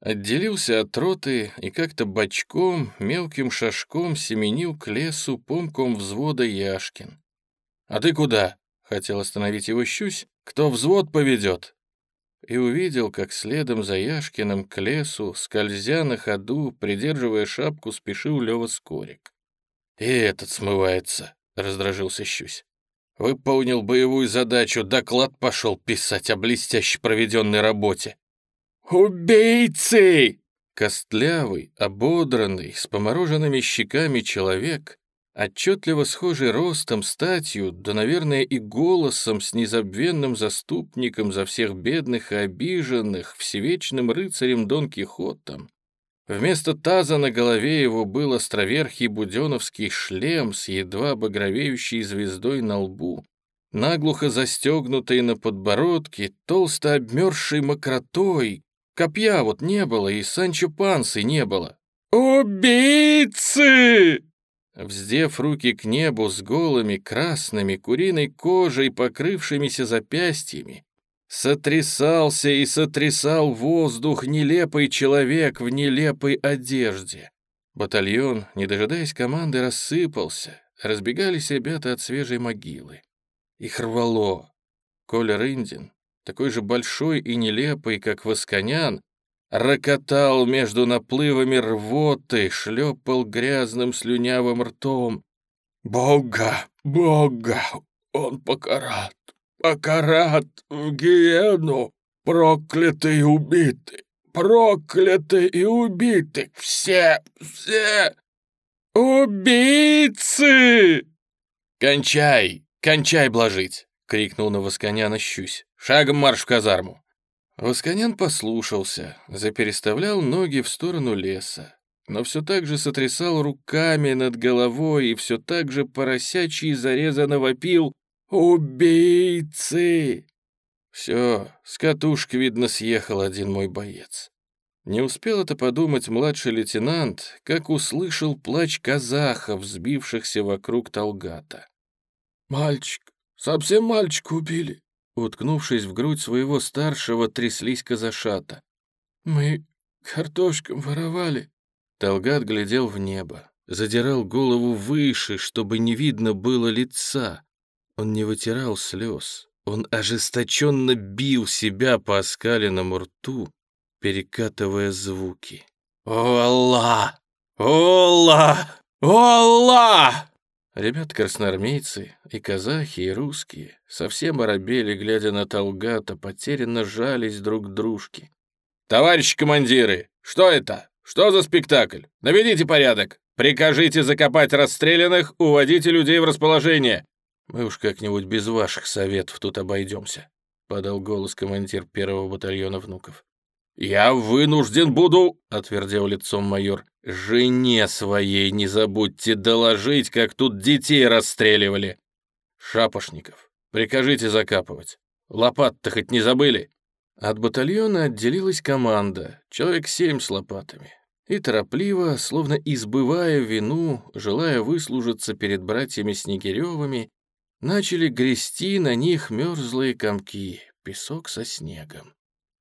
S1: Отделился от роты и как-то бочком, мелким шажком семенил к лесу помком взвода Яшкин. «А ты куда?» — хотел остановить его щусь. «Кто взвод поведет?» И увидел, как следом за Яшкиным к лесу, скользя на ходу, придерживая шапку, спешил Лёва Скорик. «И этот смывается», — раздражился Щусь. «Выполнил боевую задачу, доклад пошел писать о блестяще проведенной работе». «Убийцы!» Костлявый, ободранный, с помороженными щеками человек, отчетливо схожий ростом, статью, да, наверное, и голосом с незабвенным заступником за всех бедных и обиженных, всевечным рыцарем Дон Кихотом, Вместо таза на голове его был островерхий буденовский шлем с едва багровеющей звездой на лбу, наглухо застегнутый на подбородке, толсто обмерзшей мокротой. Копья вот не было, и Санчо Пансы не было. «Убийцы!» Вздев руки к небу с голыми, красными, куриной кожей, покрывшимися запястьями, Сотрясался и сотрясал воздух нелепый человек в нелепой одежде. Батальон, не дожидаясь команды, рассыпался. Разбегались ребята от свежей могилы. Их рвало. Коля Рындин, такой же большой и нелепый, как Восконян, рокотал между наплывами рвоты, шлепал грязным слюнявым ртом. «Бога! Бога! Он покарат! В гиену, проклятый и убитый, проклятый и убитый, все, все, убийцы!» «Кончай, кончай блажить!» — крикнул на Восконяна щусь. «Шагом марш в казарму!» Восконян послушался, запереставлял ноги в сторону леса, но все так же сотрясал руками над головой и все так же поросячий зарезанно вопил «Убийцы!» Все, с катушки, видно, съехал один мой боец. Не успел это подумать младший лейтенант, как услышал плач казахов, сбившихся вокруг Талгата. «Мальчик, совсем мальчика убили!» Уткнувшись в грудь своего старшего, тряслись казашата. «Мы картошкам воровали». Талгат глядел в небо, задирал голову выше, чтобы не видно было лица. Он не вытирал слез. Он ожесточенно бил себя по оскаленному рту, перекатывая звуки. «О, Аллах! О, Аллах! О, Аллах!» Ребят красноармейцы, и казахи, и русские, совсем оробели, глядя на Талгата, потерянно жались друг к дружке. «Товарищи командиры, что это? Что за спектакль? Наведите порядок! Прикажите закопать расстрелянных, уводите людей в расположение!» «Мы уж как-нибудь без ваших советов тут обойдемся», — подал голос командир первого батальона внуков. «Я вынужден буду», — отвердел лицом майор, — «жене своей не забудьте доложить, как тут детей расстреливали». «Шапошников, прикажите закапывать. Лопат-то хоть не забыли?» От батальона отделилась команда, человек семь с лопатами. И торопливо, словно избывая вину, желая выслужиться перед братьями Снегиревыми, начали грести на них мерзлые комки, песок со снегом.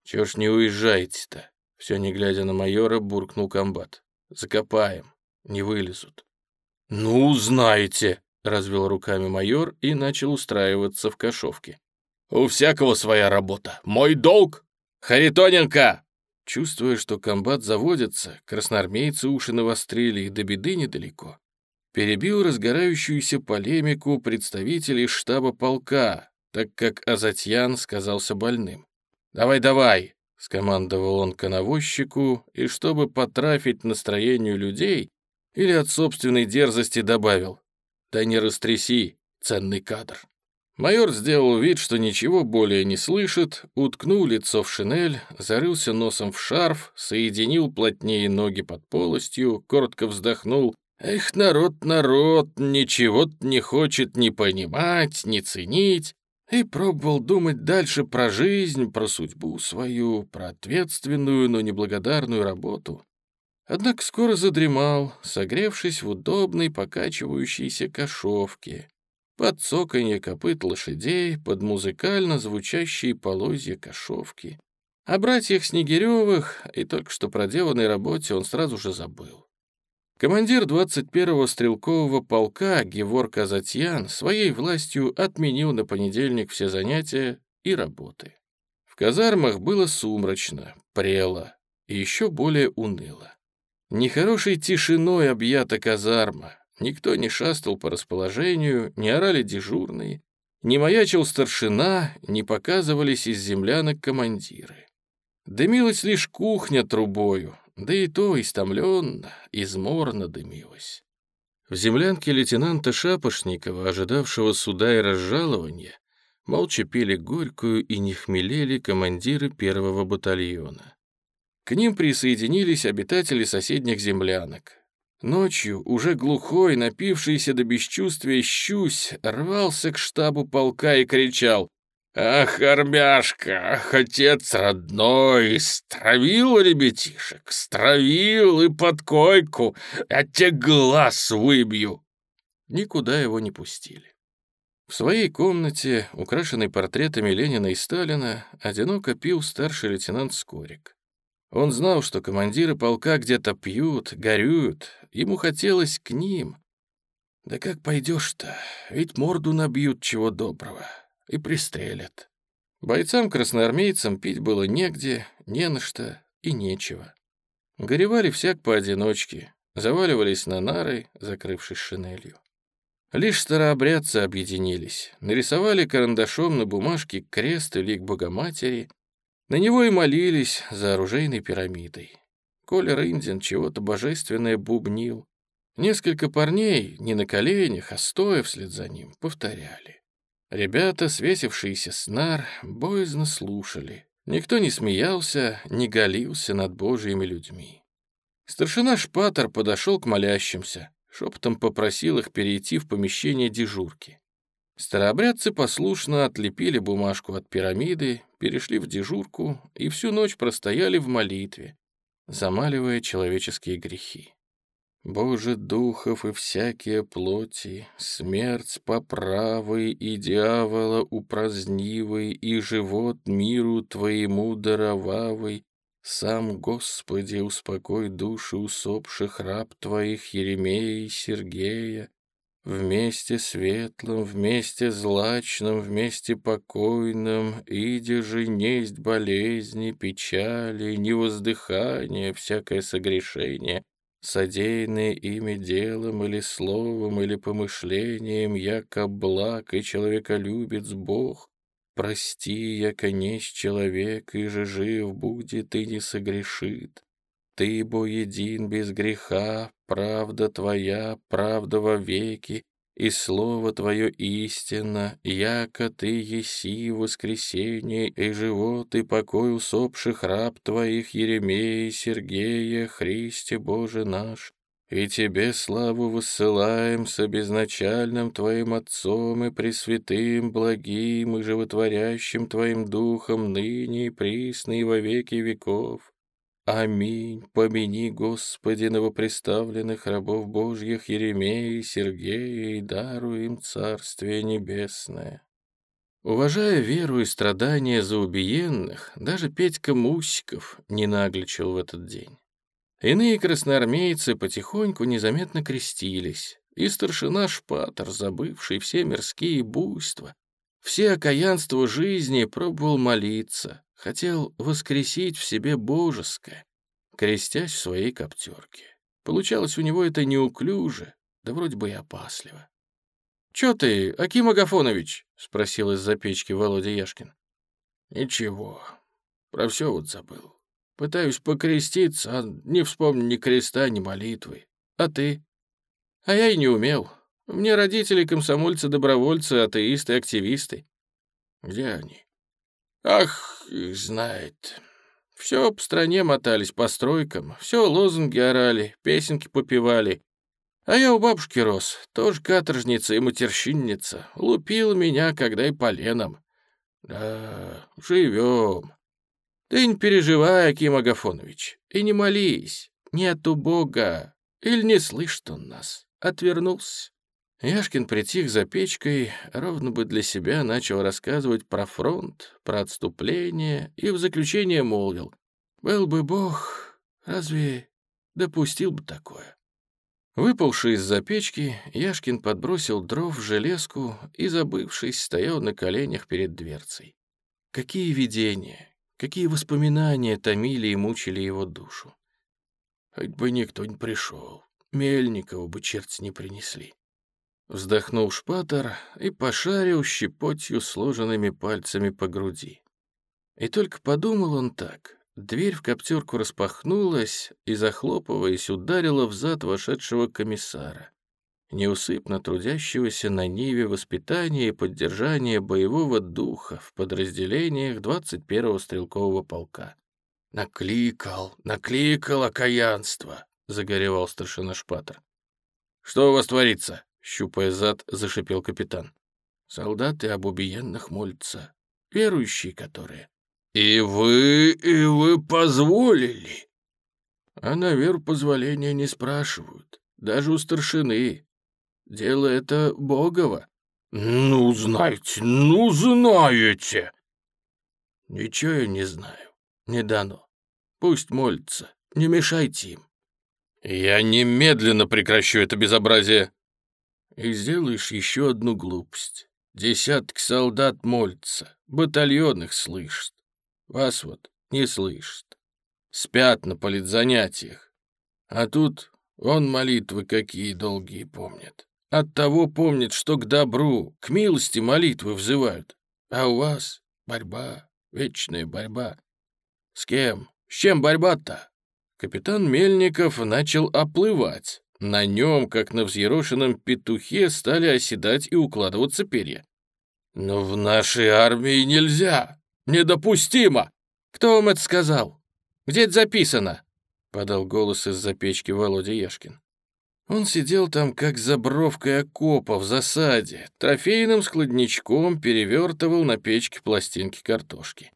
S1: «Чего ж не уезжаете-то?» Все не глядя на майора, буркнул комбат. «Закопаем, не вылезут». «Ну, знаете!» — развел руками майор и начал устраиваться в кошовке. У всякого своя работа. Мой долг! Харитоненко!» Чувствуя, что комбат заводится, красноармейцы уши навострили и до беды недалеко. Перебил разгорающуюся полемику представителей штаба полка, так как Азатьян сказался больным. «Давай-давай!» — скомандовал он коновозчику, и чтобы потрафить настроению людей, или от собственной дерзости добавил, «Да не растряси, ценный кадр!» Майор сделал вид, что ничего более не слышит, уткнул лицо в шинель, зарылся носом в шарф, соединил плотнее ноги под полостью, коротко вздохнул. «Эх, народ, народ, ничего не хочет ни понимать, ни ценить!» и пробовал думать дальше про жизнь, про судьбу свою, про ответственную, но неблагодарную работу. Однако скоро задремал, согревшись в удобной покачивающейся кошовке под цоканье копыт лошадей, под музыкально звучащие полозья кошовки. О братьях Снегиревых и только что проделанной работе он сразу же забыл. Командир 21-го стрелкового полка Гевор Казатьян своей властью отменил на понедельник все занятия и работы. В казармах было сумрачно, прело и еще более уныло. Нехорошей тишиной объята казарма, Никто не шастал по расположению, не орали дежурные, не маячил старшина, не показывались из землянок командиры. Дымилась лишь кухня трубою, да и то истомленно, изморно дымилась. В землянке лейтенанта Шапошникова, ожидавшего суда и разжалования, молча пили горькую и не хмелели командиры первого батальона. К ним присоединились обитатели соседних землянок, Ночью, уже глухой, напившийся до бесчувствия щусь, рвался к штабу полка и кричал «Ах, армяшка, ах, отец родной, стравил ребятишек, стравил и под койку, я тебе глаз выбью!» Никуда его не пустили. В своей комнате, украшенной портретами Ленина и Сталина, одиноко пил старший лейтенант Скорик. Он знал, что командиры полка где-то пьют, горюют, ему хотелось к ним. Да как пойдешь-то, ведь морду набьют чего доброго и пристрелят. Бойцам-красноармейцам пить было негде, не на что и нечего. Горевали всяк поодиночке, заваливались на нары, закрывшись шинелью. Лишь старообрядцы объединились, нарисовали карандашом на бумажке крест и лик Богоматери, на него и молились за оружейной пирамидой. Коля Рындин чего-то божественное бубнил. Несколько парней, не на коленях, а стоя вслед за ним, повторяли. Ребята, свесившиеся с нар, боязно слушали. Никто не смеялся, не галился над божьими людьми. Старшина Шпатор подошел к молящимся, шепотом попросил их перейти в помещение дежурки. Старообрядцы послушно отлепили бумажку от пирамиды, перешли в дежурку и всю ночь простояли в молитве, замаливая человеческие грехи. Боже духов и всякие плоти, смерть поправой и дьявола упразднивый, и живот миру Твоему даровавый, сам, Господи, успокой души усопших раб Твоих Еремея и Сергея, Вместе светлым, вместе злачным, вместе покойным, Иди же несть болезни, печали, невоздыхание, всякое согрешение, содеянное ими делом или словом, или помышлением, яко благ и человеколюбец Бог, прости, яко несть человек, и же жив будет и не согрешит. Ты, бо един без греха, правда Твоя, правда во веки, и Слово Твое истинно, яко Ты еси воскресение и живот и покой усопших раб Твоих Еремея, Сергея, Христе Боже наш, и Тебе славу высылаем с обезначальным Твоим Отцом и Пресвятым, благим и животворящим Твоим Духом, ныне и присно и во веки веков. Аминь. Помяни, Господи, новоприставленных рабов Божьих Еремея и Сергея и даруй им Царствие Небесное. Уважая веру и страдания за убиенных, даже Петька Мусиков не нагличил в этот день. Иные красноармейцы потихоньку незаметно крестились, и старшина Шпатер, забывший все мирские буйства, все окаянства жизни, пробовал молиться, хотел воскресить в себе божеское, крестясь в своей коптерке. Получалось у него это неуклюже, да вроде бы и опасливо. «Чё ты, Аким Агафонович?» — спросил из-за печки Володя Яшкин. «Ничего, про все вот забыл. Пытаюсь покреститься, а не вспомню ни креста, ни молитвы. А ты? А я и не умел. Мне родители комсомольцы-добровольцы, атеисты, активисты. Где они? Ах, знает. Все по стране мотались по стройкам, все лозунги орали, песенки попевали. А я у бабушки рос, тоже каторжница и матерщинница. Лупила меня, когда и поленом. Да, живем. Ты не переживай, Аким Агафонович, и не молись. Нету Бога. Или не слышит он нас. Отвернулся. Яшкин притих за печкой, ровно бы для себя начал рассказывать про фронт, про отступление и в заключение молвил. «Был бы Бог, разве допустил бы такое?» Выпавший из-за печки, Яшкин подбросил дров в железку и, забывшись, стоял на коленях перед дверцей. Какие видения, Какие воспоминания томили и мучили его душу. Хоть бы никто не пришел, Мельникова бы черти не принесли. Вздохнул шпатор и пошарил щепотью сложенными пальцами по груди. И только подумал он так. Дверь в коптерку распахнулась и, захлопываясь, ударила в зад вошедшего комиссара неусыпно трудящегося на ниве воспитания и поддержания боевого духа в подразделениях 21-го стрелкового полка. «Накликал, накликал окаянство!» — загоревал старшина Шпатер. «Что у вас творится?» — щупая зад, зашипел капитан. «Солдаты об убиенных молятся, верующие которые». «И вы, и вы позволили?» А на веру позволения не спрашивают, даже у старшины. Дело это богово. Ну, знаете, ну, знаете. Ничего я не знаю. Не дано. Пусть молятся. Не мешайте им. Я немедленно прекращу это безобразие. И сделаешь еще одну глупость. Десятки солдат молятся, батальон их слышит. Вас вот не слышит. Спят на политзанятиях. А тут он молитвы какие долгие помнит. Оттого помнит, что к добру, к милости молитвы взывают. А у вас борьба, вечная борьба. С кем? С чем борьба-то? Капитан Мельников начал оплывать. На нем, как на взъерошенном петухе, стали оседать и укладываться перья. «Но в нашей армии нельзя! Недопустимо!» «Кто вам это сказал? Где это записано?» — подал голос из-за печки Володя Яшкин. Он сидел там, как за бровкой окопа в засаде, трофейным складничком перевертывал на печке пластинки картошки.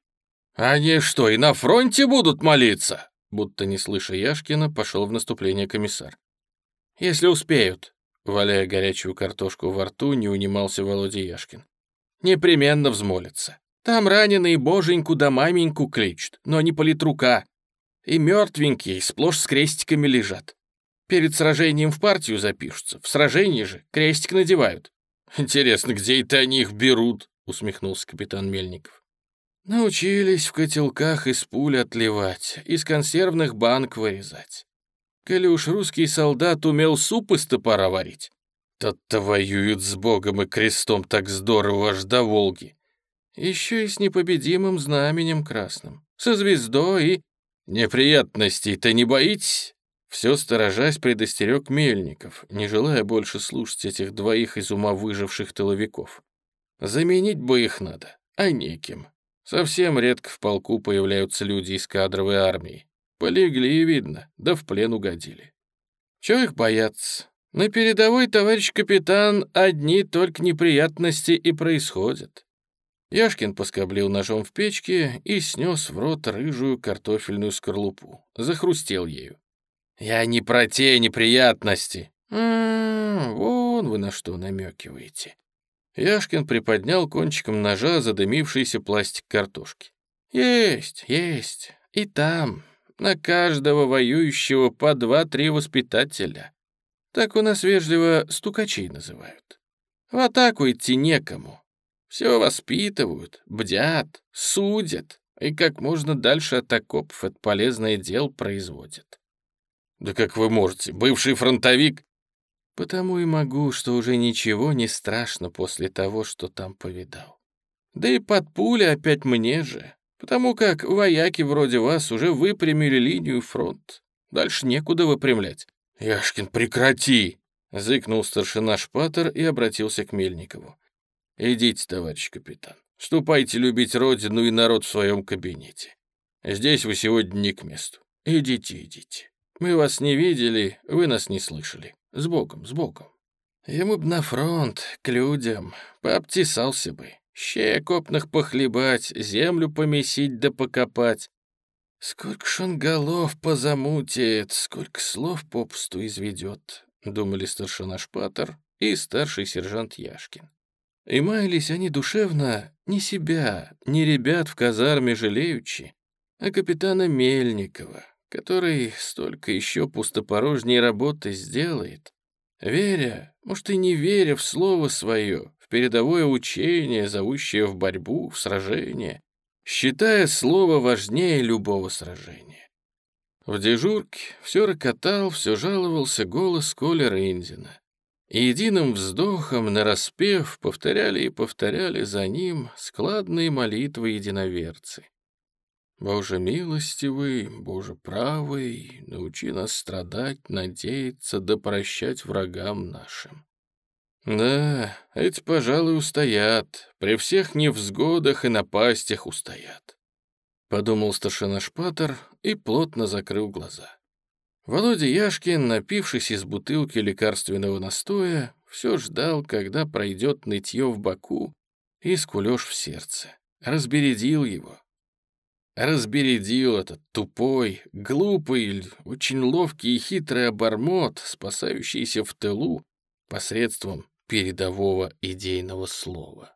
S1: «Они что, и на фронте будут молиться?» Будто не слыша Яшкина, пошел в наступление комиссар. «Если успеют», — валяя горячую картошку во рту, не унимался Володя Яшкин. «Непременно взмолятся. Там раненые боженьку да маменьку кличут, но не политрука. И мертвенькие сплошь с крестиками лежат. Перед сражением в партию запишутся. В сражении же крестик надевают. Интересно, где это они их берут? Усмехнулся капитан Мельников. Научились в котелках из пуль отливать, из консервных банк вырезать. Коли уж русский солдат умел суп из топора варить, тот-то воюют с Богом и крестом так здорово аж до Волги. Еще и с непобедимым знаменем красным, со звездой и... Неприятностей-то не боитесь?» Все сторожась предостерег Мельников, не желая больше слушать этих двоих из ума выживших тыловиков. Заменить бы их надо, а неким. Совсем редко в полку появляются люди из кадровой армии. Полегли, видно, да в плен угодили. Чего их бояться? На передовой, товарищ капитан, одни только неприятности и происходят. Яшкин поскоблил ножом в печке и снес в рот рыжую картофельную скорлупу. Захрустел ею. «Я не про те неприятности». «М «М-м, «Вон вы на что намекиваете». Яшкин приподнял кончиком ножа задымившийся пластик картошки. «Есть, есть. И там, на каждого воюющего по два-три воспитателя. Так у нас вежливо стукачей называют. В атаку идти некому. Все воспитывают, бдят, судят и как можно дальше от окопов это полезное дело производят. Да как вы можете, бывший фронтовик? Потому и могу, что уже ничего не страшно после того, что там повидал. Да и под пули опять мне же, потому как вояки вроде вас уже выпрямили линию фронт. Дальше некуда выпрямлять. «Яшкин, прекрати!» — зыкнул старшина Шпатер и обратился к Мельникову. Идите, товарищ капитан. Ступайте любить родину и народ в своем кабинете. Здесь вы сегодня не к месту. Идите, идите. Мы вас не видели, вы нас не слышали. С Богом, с Богом. Ему б на фронт, к людям, пообтесался бы. Щей окопных похлебать, землю помесить да покопать. Сколько ж он голов позамутит, сколько слов попусту изведет, думали старшина Шпатер и старший сержант Яшкин. И маялись они душевно не себя, не ребят в казарме жалеючи, а капитана Мельникова, который столько еще пустопорожней работы сделает, веря, может и не веря в слово свое, передовое учение, зовущее в борьбу, в сражение, считая слово важнее любого сражения. В дежурке все рокотал, все жаловался голос Коля Рындина и единым вздохом нараспев повторяли и повторяли за ним складные молитвы единоверцы. «Боже милостивый, Боже правый, научи нас страдать, надеяться да прощать врагам нашим». Да, эти, пожалуй, устоят, при всех невзгодах и напастях устоят. Подумал старшина Шпатер и плотно закрыл глаза. Володя Яшкин, напившись из бутылки лекарственного настоя, все ждал, когда пройдет нытье в боку и скулеж в сердце. Разбередил его. Разбередил этот тупой, глупый, очень ловкий и хитрый обормот, спасающийся в тылу посредством передового идейного слова.